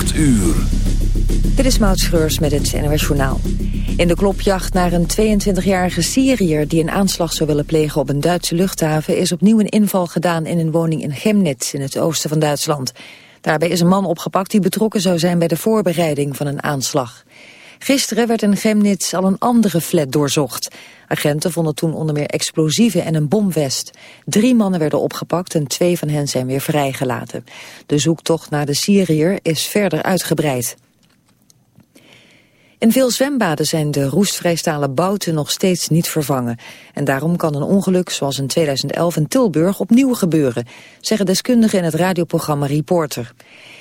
8 uur. Dit is Maud Schreurs met het NOS Journaal. In de klopjacht naar een 22-jarige Syriër die een aanslag zou willen plegen op een Duitse luchthaven... is opnieuw een inval gedaan in een woning in Chemnitz in het oosten van Duitsland. Daarbij is een man opgepakt die betrokken zou zijn bij de voorbereiding van een aanslag. Gisteren werd in Chemnitz al een andere flat doorzocht. Agenten vonden toen onder meer explosieven en een bomvest. Drie mannen werden opgepakt en twee van hen zijn weer vrijgelaten. De zoektocht naar de Syriër is verder uitgebreid. In veel zwembaden zijn de roestvrijstalen bouten nog steeds niet vervangen. En daarom kan een ongeluk zoals in 2011 in Tilburg opnieuw gebeuren, zeggen deskundigen in het radioprogramma Reporter.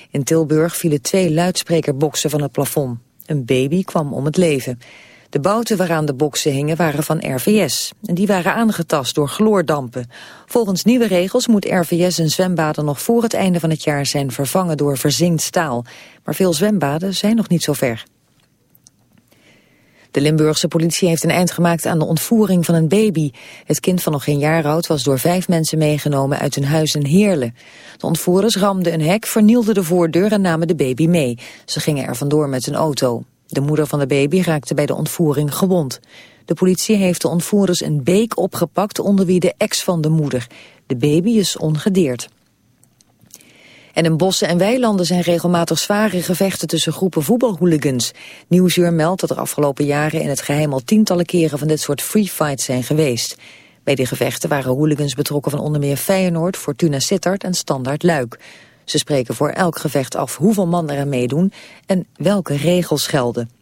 In Tilburg vielen twee luidsprekerboxen van het plafond. Een baby kwam om het leven. De bouten waaraan de boksen hingen waren van RVS. En die waren aangetast door chloordampen. Volgens nieuwe regels moet RVS een zwembaden nog voor het einde van het jaar zijn vervangen door verzinkt staal. Maar veel zwembaden zijn nog niet zo ver. De Limburgse politie heeft een eind gemaakt aan de ontvoering van een baby. Het kind van nog geen jaar oud was door vijf mensen meegenomen uit hun huis in Heerlen. De ontvoerders ramden een hek, vernielden de voordeur en namen de baby mee. Ze gingen er vandoor met een auto. De moeder van de baby raakte bij de ontvoering gewond. De politie heeft de ontvoerders een beek opgepakt onder wie de ex van de moeder. De baby is ongedeerd. En in bossen en weilanden zijn regelmatig zware gevechten tussen groepen voetbalhooligans. Nieuwsuur meldt dat er afgelopen jaren in het geheim al tientallen keren van dit soort free fights zijn geweest. Bij die gevechten waren hooligans betrokken van onder meer Feyenoord, Fortuna Sittard en Standard Luik. Ze spreken voor elk gevecht af hoeveel man er aan meedoen en welke regels gelden.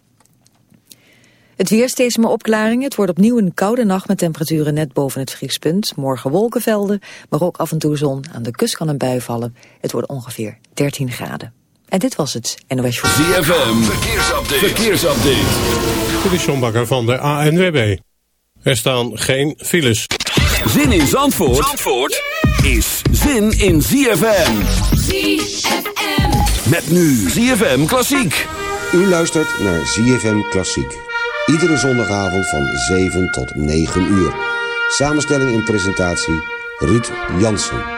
Het weer steeds meer opklaringen. Het wordt opnieuw een koude nacht met temperaturen net boven het vriespunt. Morgen wolkenvelden, maar ook af en toe zon. Aan de kust kan een bui vallen. Het wordt ongeveer 13 graden. En dit was het NOS Show. ZFM, verkeersupdate. verkeersupdate. Dit is John Bakker van de ANWB. Er staan geen files. Zin in Zandvoort, Zandvoort is zin in ZFM. ZFM. Met nu ZFM Klassiek. U luistert naar ZFM Klassiek. Iedere zondagavond van 7 tot 9 uur. Samenstelling en presentatie Ruud Jansen.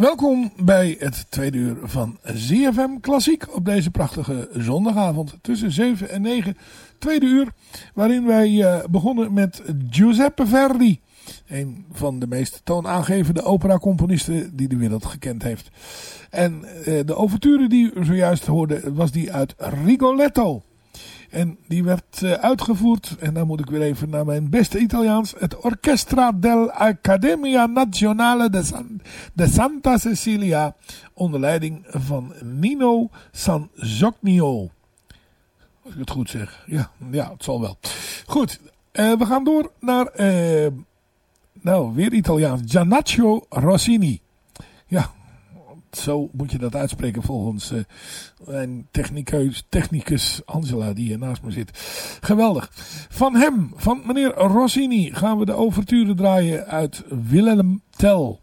Welkom bij het tweede uur van ZFM Klassiek op deze prachtige zondagavond tussen 7 en 9. Tweede uur waarin wij uh, begonnen met Giuseppe Verdi. Een van de meest toonaangevende operacomponisten die de wereld gekend heeft. En uh, de overture die u zojuist hoorde was die uit Rigoletto. En die werd uh, uitgevoerd, en dan moet ik weer even naar mijn beste Italiaans, het Orchestra dell'Accademia Nazionale de, San, de, Santa Cecilia, onder leiding van Nino Sanzognio. Als ik het goed zeg. Ja, ja het zal wel. Goed, uh, we gaan door naar, uh, nou, weer Italiaans, Giannaccio Rossini. Ja, zo moet je dat uitspreken volgens uh, mijn technicus, technicus Angela die hier naast me zit. Geweldig. Van hem, van meneer Rossini, gaan we de overture draaien uit Willem Tell.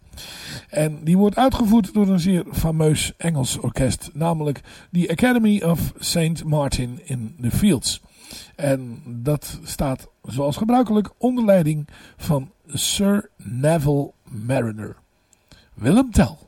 En die wordt uitgevoerd door een zeer fameus Engels orkest, namelijk de Academy of St. Martin in the Fields. En dat staat zoals gebruikelijk onder leiding van Sir Neville Mariner. Willem Tell.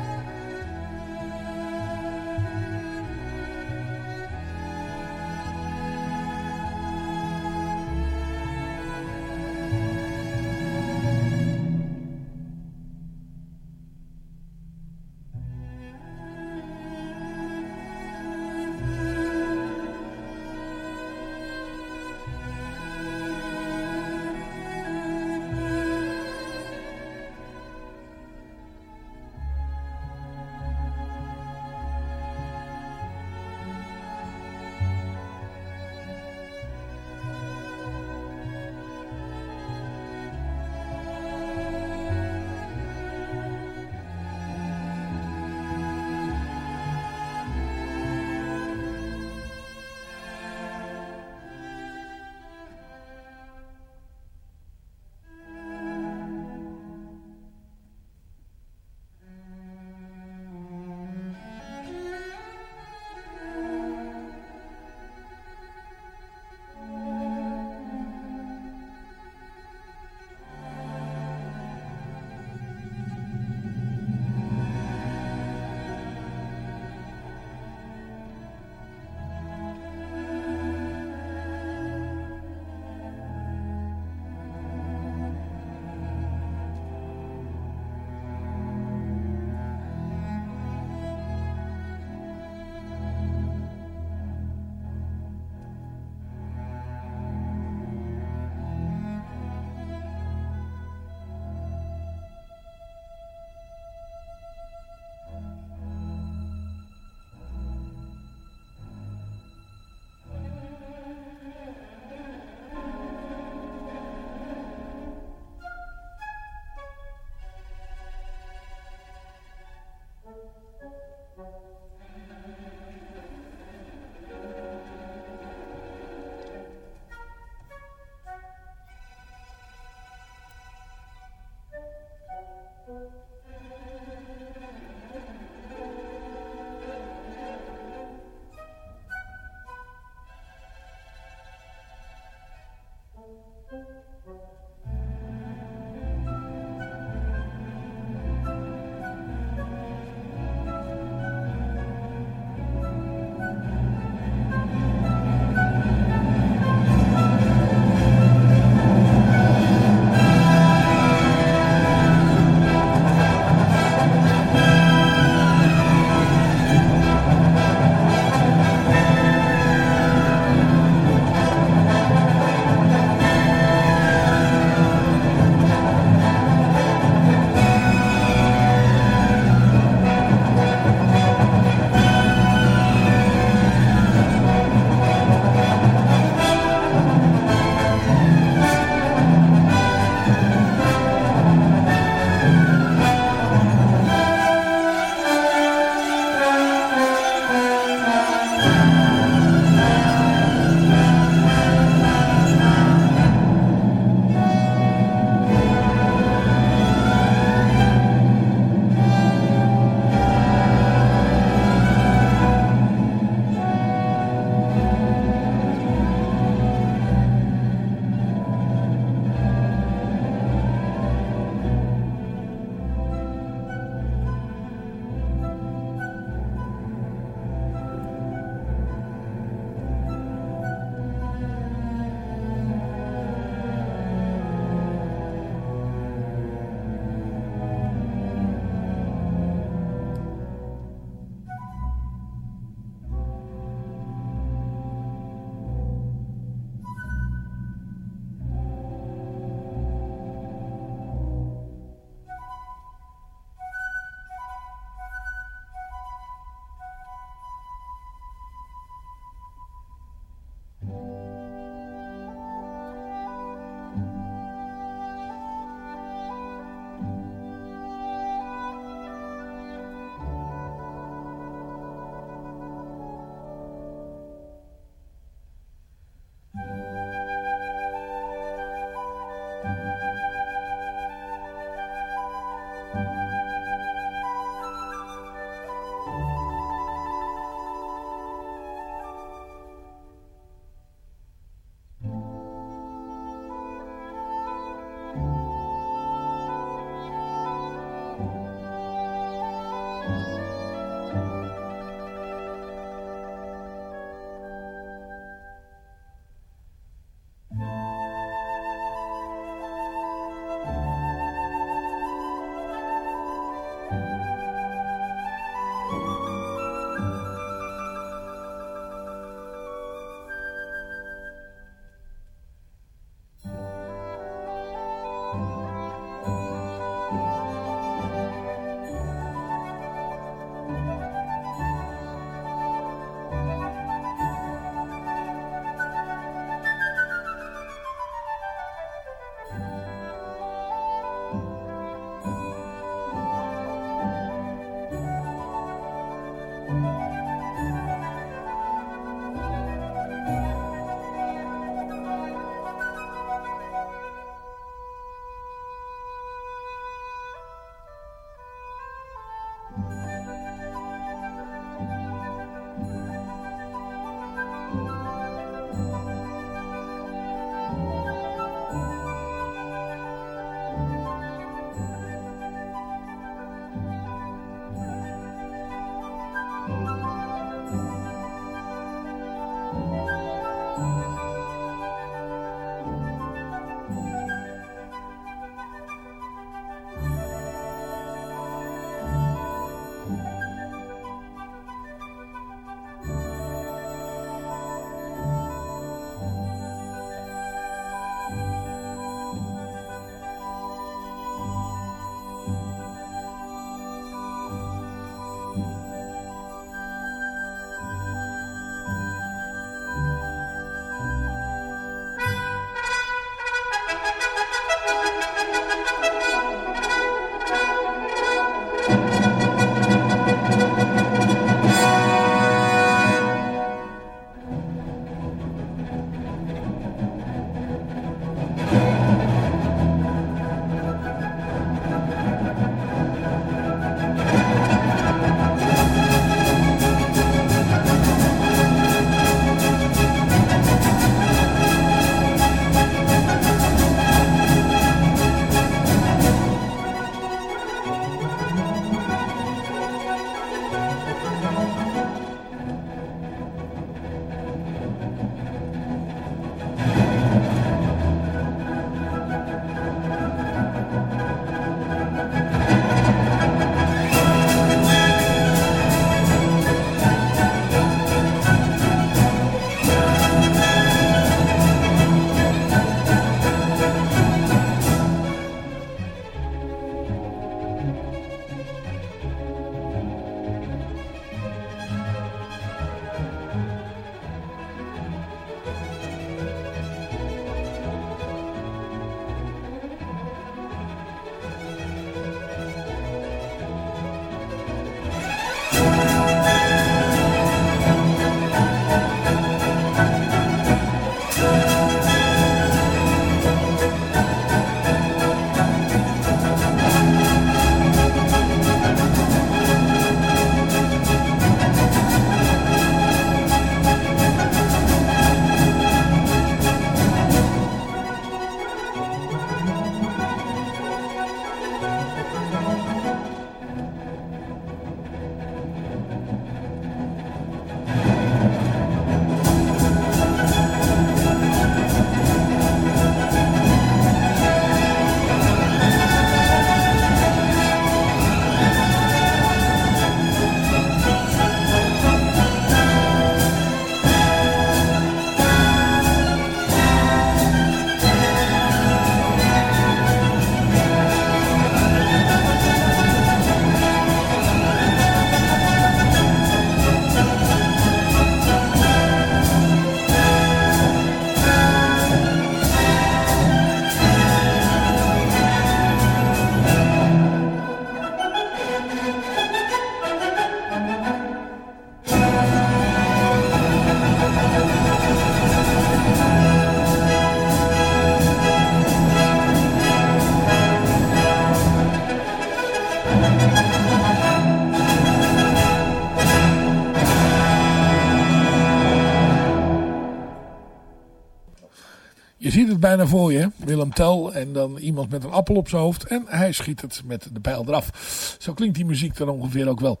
Voor je, Willem Tel en dan iemand met een appel op zijn hoofd en hij schiet het met de pijl eraf. Zo klinkt die muziek dan ongeveer ook wel.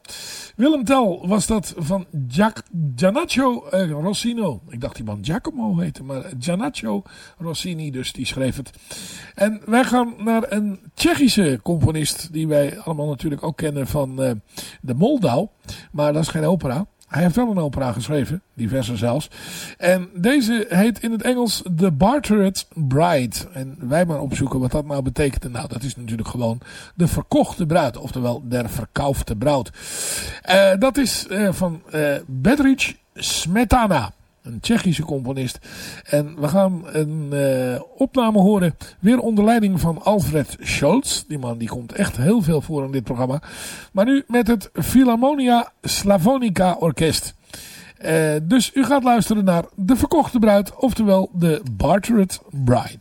Willem Tel was dat van Giac Gianaccio eh, Rossino. Ik dacht die man Giacomo heette, maar Gianaccio Rossini dus, die schreef het. En wij gaan naar een Tsjechische componist die wij allemaal natuurlijk ook kennen van uh, de Moldau. Maar dat is geen opera. Hij heeft wel een opera geschreven, diverse zelfs. En deze heet in het Engels The Bartered Bride. En wij maar opzoeken wat dat nou betekent. Nou, dat is natuurlijk gewoon de verkochte bruid. Oftewel, der verkaufte bruid. Uh, dat is uh, van uh, Bedrich Smetana. Een Tsjechische componist. En we gaan een uh, opname horen. Weer onder leiding van Alfred Scholz. Die man die komt echt heel veel voor in dit programma. Maar nu met het Philharmonia Slavonica Orkest. Uh, dus u gaat luisteren naar De Verkochte Bruid. Oftewel de Bartered Bride.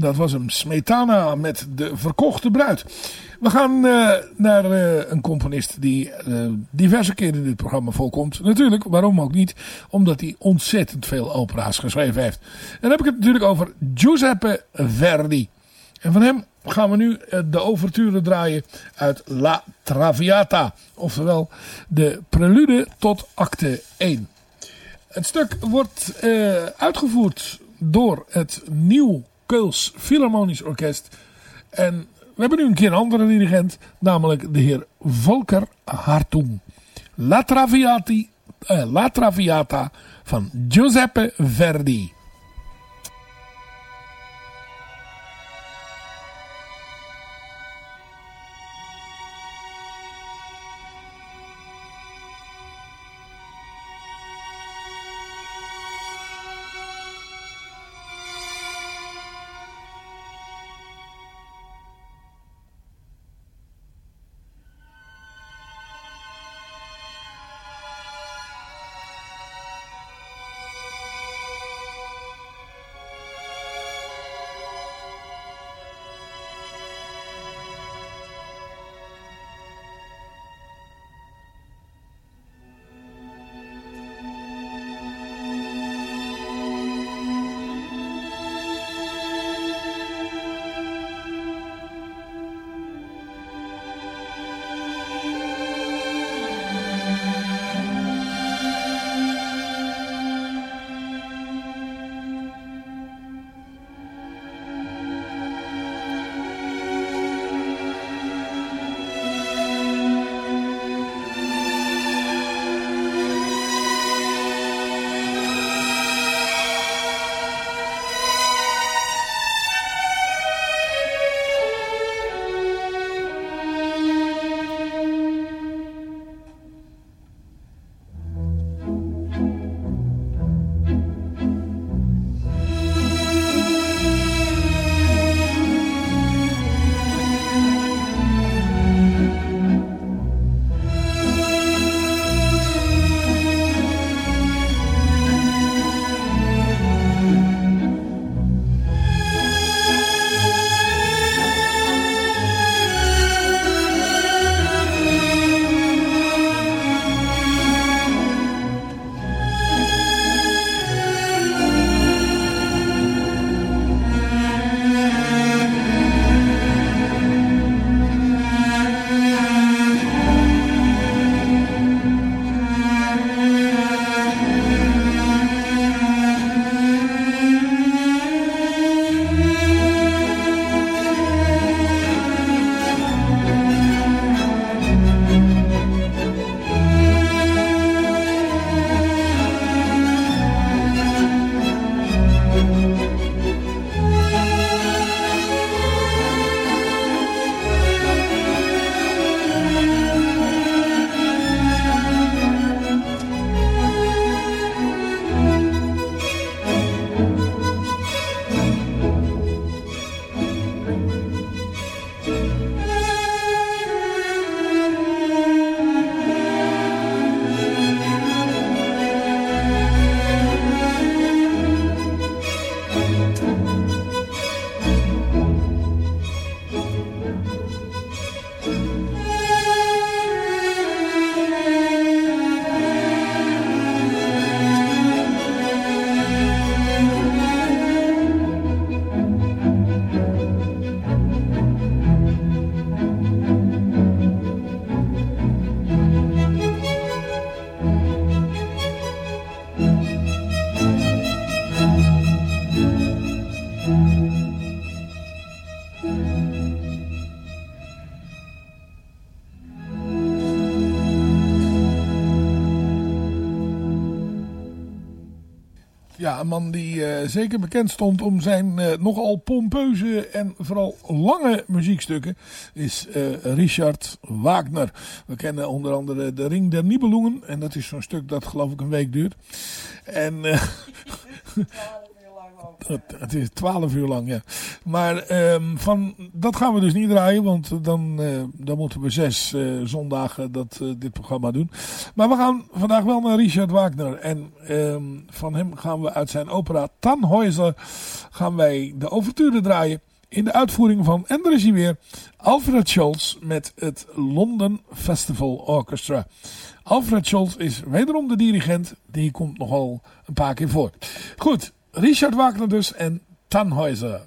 Dat was hem. Smetana met de verkochte bruid. We gaan uh, naar uh, een componist die uh, diverse keren in dit programma voorkomt. Natuurlijk, waarom ook niet? Omdat hij ontzettend veel opera's geschreven heeft. En dan heb ik het natuurlijk over Giuseppe Verdi. En van hem gaan we nu de overture draaien uit La Traviata. Oftewel de prelude tot acte 1. Het stuk wordt uitgevoerd door het Nieuw Keuls Philharmonisch Orkest. En we hebben nu een keer een andere dirigent, namelijk de heer Volker Hartung. La, eh, La Traviata van Giuseppe Verdi. Een man die uh, zeker bekend stond om zijn uh, nogal pompeuze en vooral lange muziekstukken is uh, Richard Wagner. We kennen onder andere De Ring der Nibelungen en dat is zo'n stuk dat geloof ik een week duurt. En Het, is twaalf uur lang, ja. Maar ehm, van, dat gaan we dus niet draaien, want dan, eh, dan moeten we zes eh, zondagen dat, eh, dit programma doen. Maar we gaan vandaag wel naar Richard Wagner. En ehm, van hem gaan we uit zijn opera Tannhäuser gaan wij de overture draaien. In de uitvoering van, en daar is weer, Alfred Scholz met het London Festival Orchestra. Alfred Scholz is wederom de dirigent. Die komt nogal een paar keer voor. Goed, Richard Wagner dus en Tannhäuser.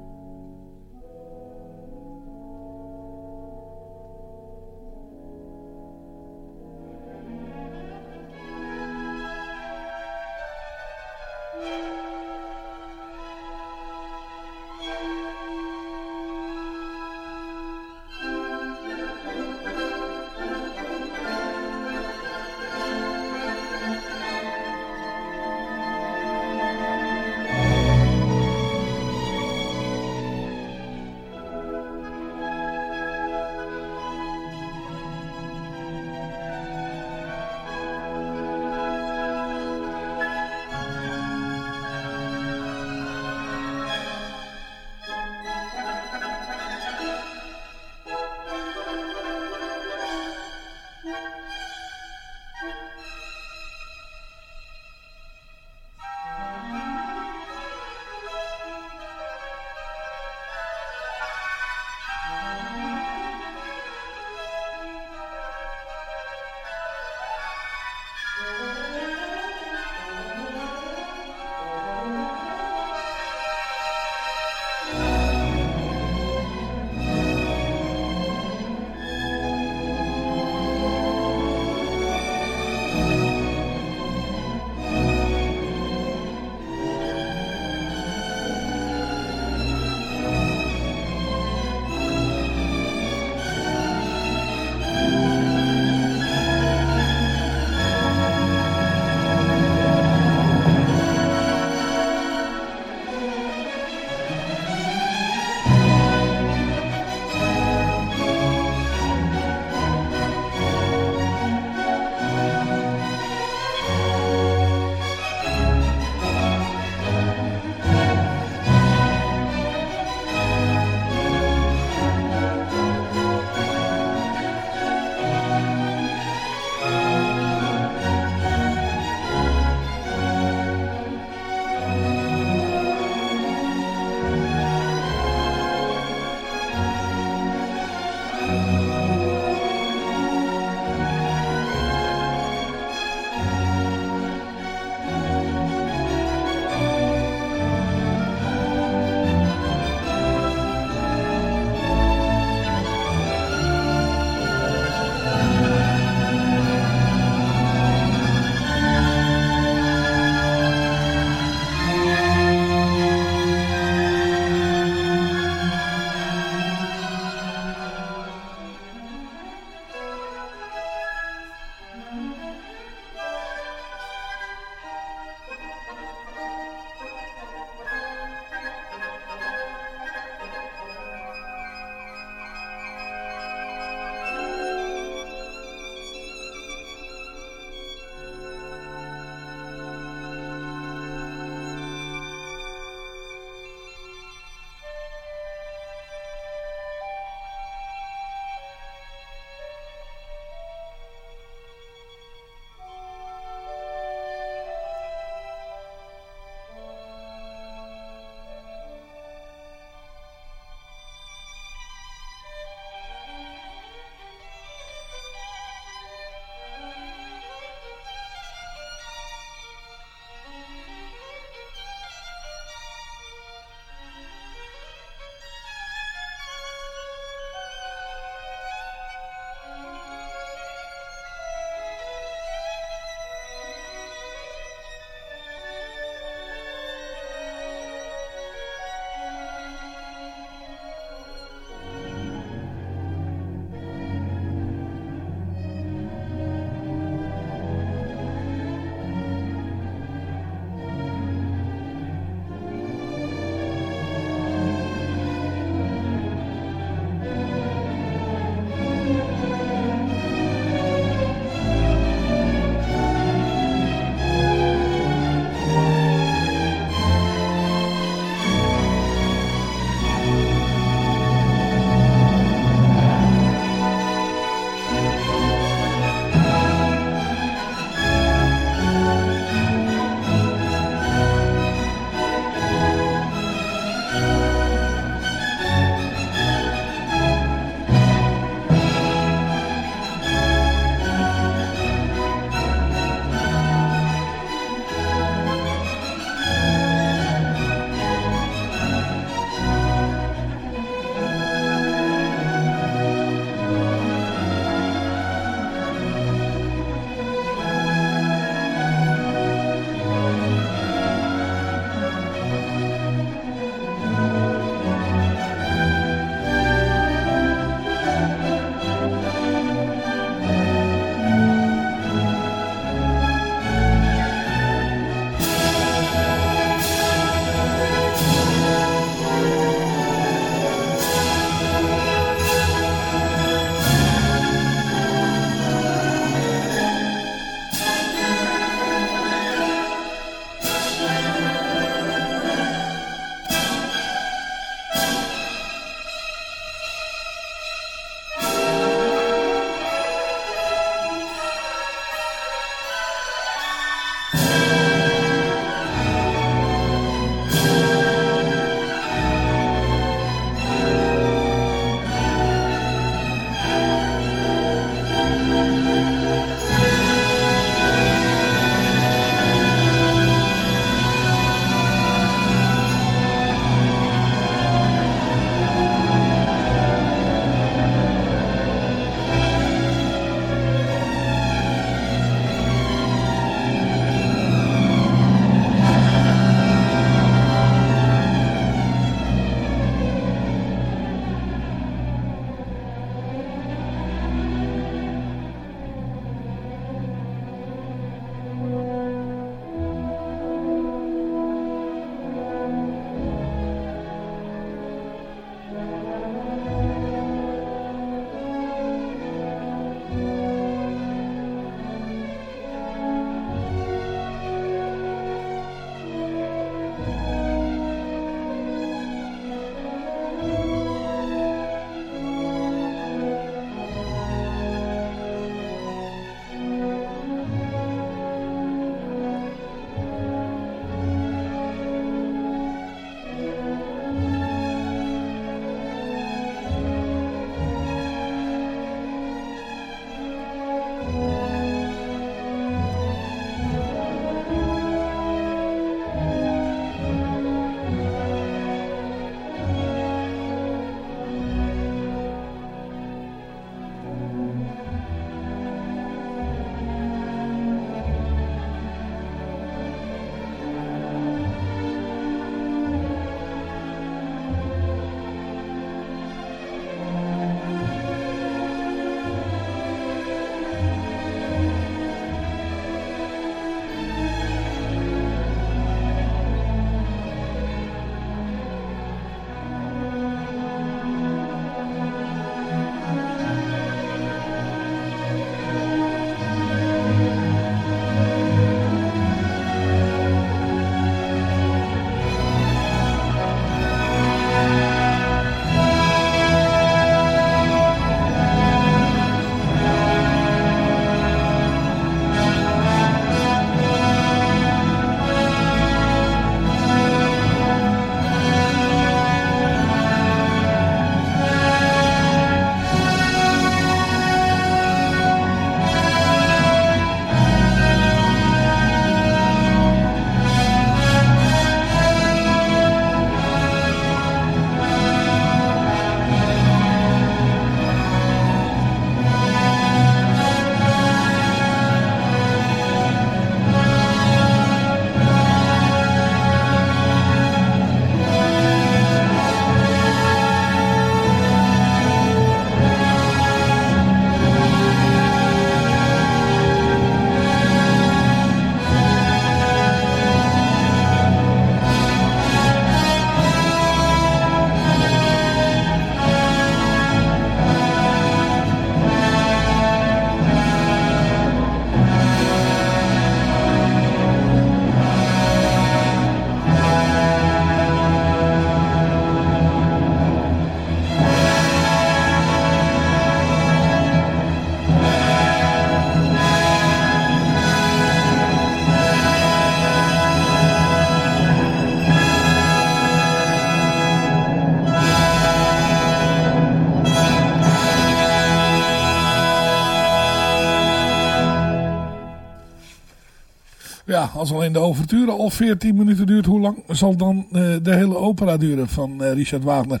Ja, als alleen de overture al 14 minuten duurt, hoe lang zal dan uh, de hele opera duren van uh, Richard Wagner?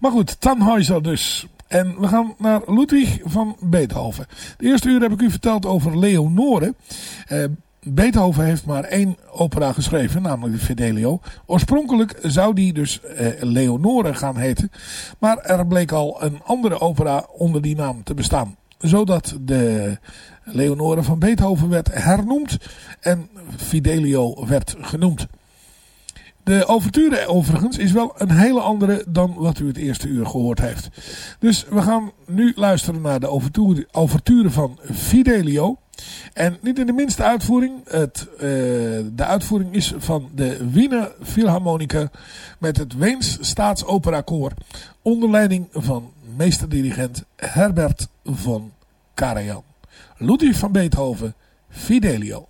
Maar goed, Tannhäuser dus. En we gaan naar Ludwig van Beethoven. De eerste uur heb ik u verteld over Leonore. Uh, Beethoven heeft maar één opera geschreven, namelijk de Fidelio. Oorspronkelijk zou die dus eh, Leonore gaan heten. Maar er bleek al een andere opera onder die naam te bestaan. Zodat de Leonore van Beethoven werd hernoemd en Fidelio werd genoemd. De overture overigens is wel een hele andere dan wat u het eerste uur gehoord heeft. Dus we gaan nu luisteren naar de overture, van Fidelio. En niet in de minste uitvoering. Het, uh, de uitvoering is van de Wiener Philharmonica met het Weens Staatsopera Koor. Onder leiding van meesterdirigent Herbert von Karajan. Ludwig van Beethoven, Fidelio.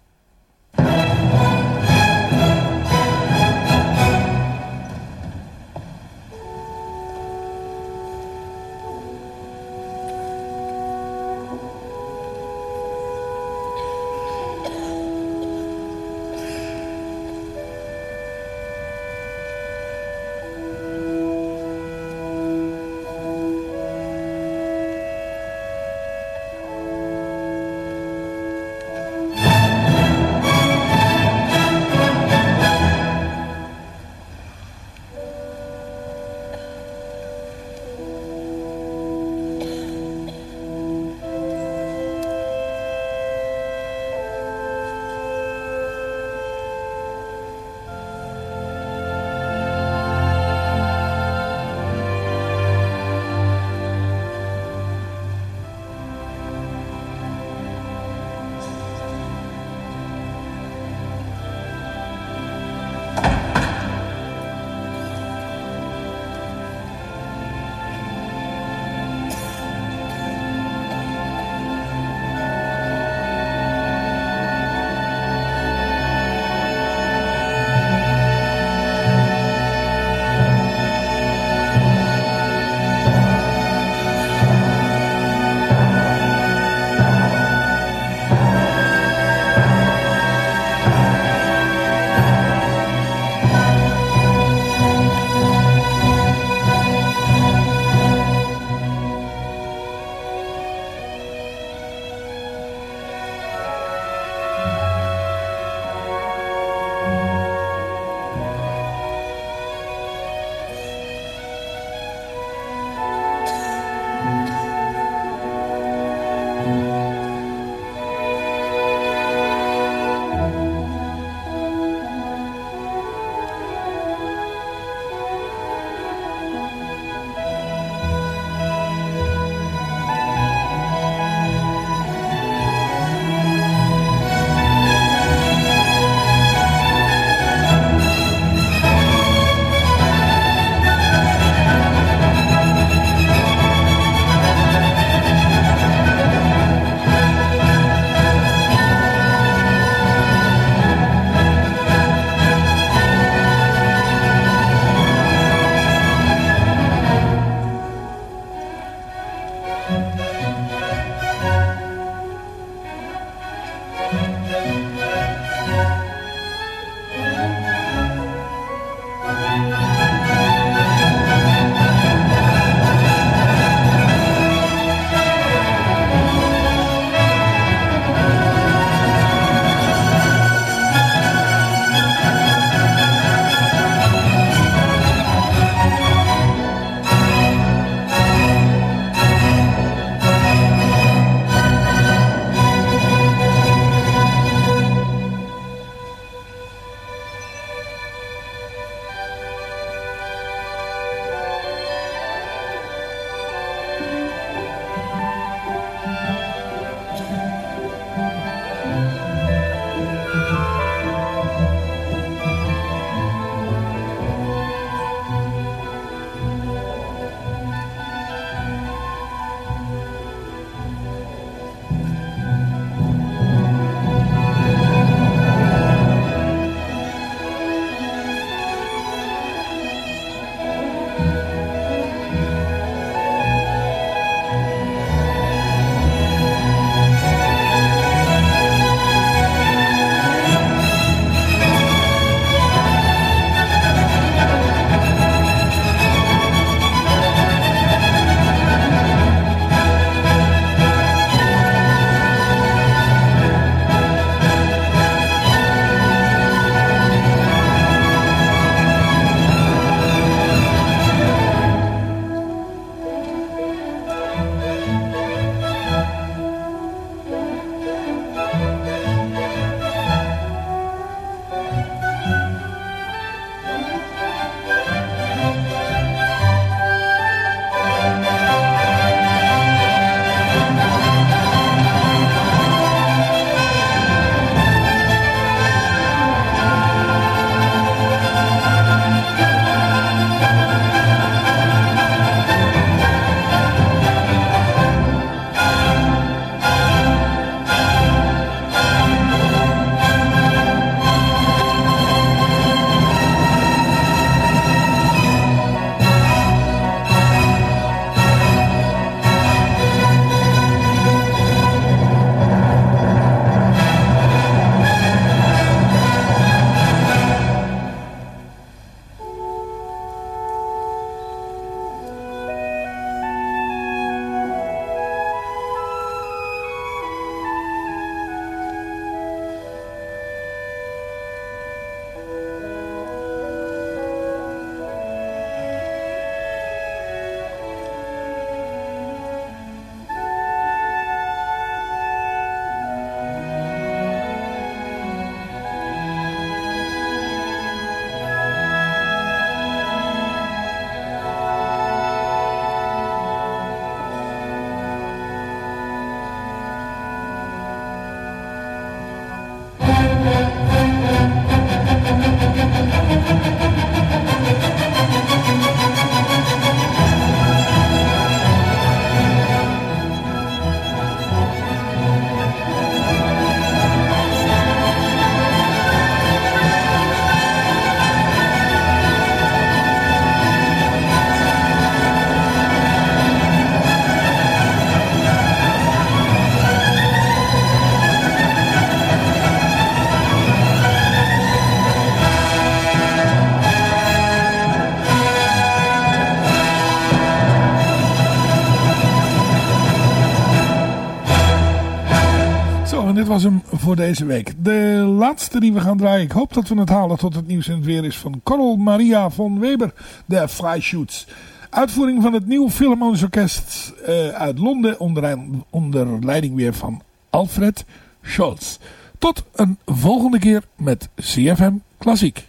Voor deze week. De laatste die we gaan draaien. Ik hoop dat we het halen tot het nieuws en het weer is van Coral Maria von Weber. De Flyshoots. Uitvoering van het nieuw Philharmonisch Orkest uh, uit Londen. Onder, onder leiding weer van Alfred Scholz. Tot een volgende keer met CFM Klassiek.